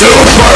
Super